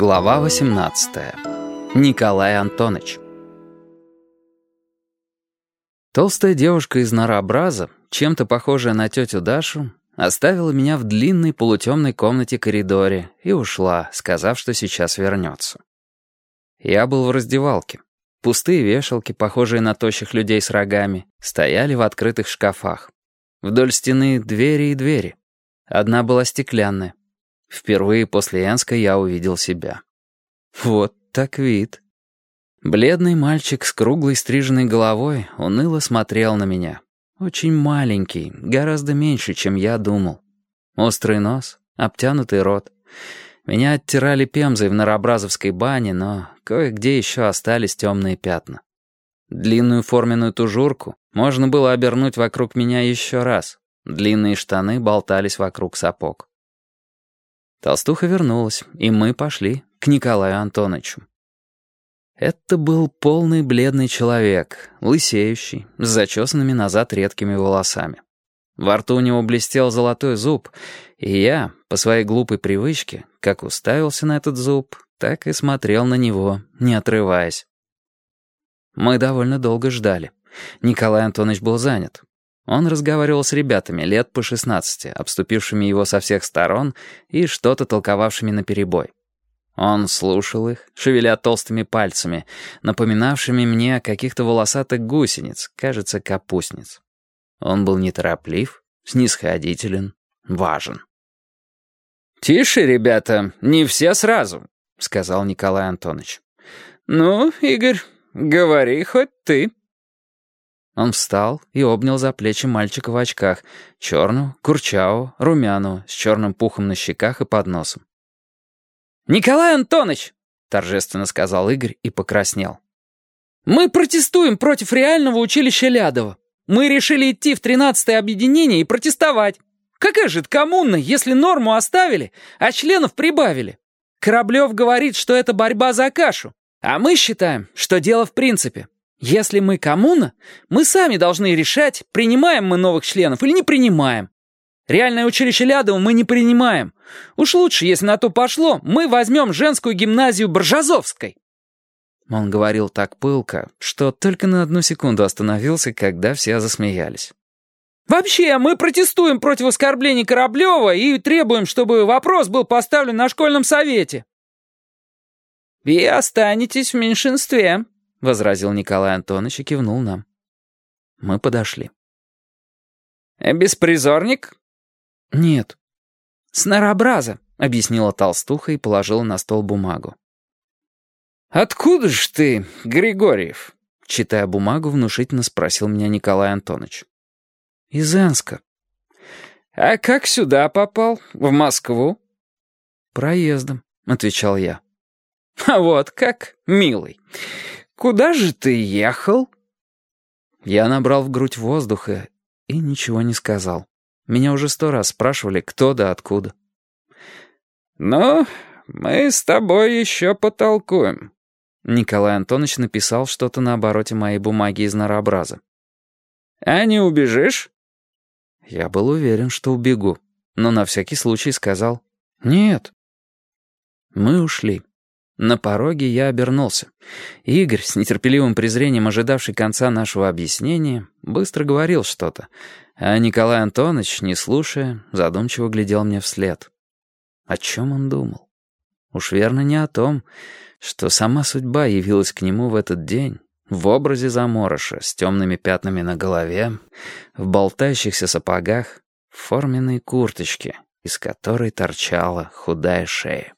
Глава 18. Николай Антонович. Толстая девушка из Нарообраза, чем-то похожая на тетю Дашу, оставила меня в длинной полутемной комнате-коридоре и ушла, сказав, что сейчас вернется. Я был в раздевалке. Пустые вешалки, похожие на тощих людей с рогами, стояли в открытых шкафах. Вдоль стены двери и двери. Одна была стеклянная. Впервые после Энска я увидел себя. Вот так вид. Бледный мальчик с круглой стриженной головой уныло смотрел на меня. Очень маленький, гораздо меньше, чем я думал. Острый нос, обтянутый рот. Меня оттирали пемзой в Нарабразовской бане, но кое-где еще остались темные пятна. Длинную форменную тужурку можно было обернуть вокруг меня еще раз. Длинные штаны болтались вокруг сапог. Толстуха вернулась, и мы пошли к Николаю Антоновичу. Это был полный бледный человек, лысеющий, с зачесанными назад редкими волосами. Во рту у него блестел золотой зуб, и я, по своей глупой привычке, как уставился на этот зуб, так и смотрел на него, не отрываясь. Мы довольно долго ждали. Николай Антонович был занят. Он разговаривал с ребятами лет по 16, обступившими его со всех сторон и что-то толковавшими наперебой. Он слушал их, шевеля толстыми пальцами, напоминавшими мне каких-то волосатых гусениц, кажется, капустниц. Он был нетороплив, снисходителен, важен. «Тише, ребята, не все сразу», — сказал Николай Антонович. «Ну, Игорь, говори хоть ты». Он встал и обнял за плечи мальчика в очках, черную, курчавого, румяного, с черным пухом на щеках и под носом. «Николай Антонович!» — торжественно сказал Игорь и покраснел. «Мы протестуем против реального училища Лядова. Мы решили идти в тринадцатое объединение и протестовать. Какая же это коммуна, если норму оставили, а членов прибавили? Кораблев говорит, что это борьба за кашу, а мы считаем, что дело в принципе». Если мы коммуна, мы сами должны решать, принимаем мы новых членов или не принимаем. Реальное училище Лядова мы не принимаем. Уж лучше, если на то пошло, мы возьмем женскую гимназию Боржазовской». Он говорил так пылко, что только на одну секунду остановился, когда все засмеялись. «Вообще, мы протестуем против оскорблений Кораблева и требуем, чтобы вопрос был поставлен на школьном совете». «И останетесь в меньшинстве», — возразил Николай Антонович и кивнул нам. Мы подошли. «Э, «Беспризорник?» «Нет». «Сноробраза», — объяснила толстуха и положила на стол бумагу. «Откуда ж ты, Григорьев?» Читая бумагу, внушительно спросил меня Николай Антонович. «Из Энска». «А как сюда попал? В Москву?» «Проездом», — отвечал я. «А вот как, милый. «Куда же ты ехал?» Я набрал в грудь воздуха и ничего не сказал. Меня уже сто раз спрашивали, кто да откуда. «Ну, мы с тобой еще потолкуем». Николай Антонович написал что-то на обороте моей бумаги из нарообраза. «А не убежишь?» Я был уверен, что убегу, но на всякий случай сказал «нет». Мы ушли. На пороге я обернулся. Игорь, с нетерпеливым презрением ожидавший конца нашего объяснения, быстро говорил что-то, а Николай Антонович, не слушая, задумчиво глядел мне вслед. О чем он думал? Уж верно не о том, что сама судьба явилась к нему в этот день, в образе заморыша, с темными пятнами на голове, в болтающихся сапогах, в форменной курточке, из которой торчала худая шея.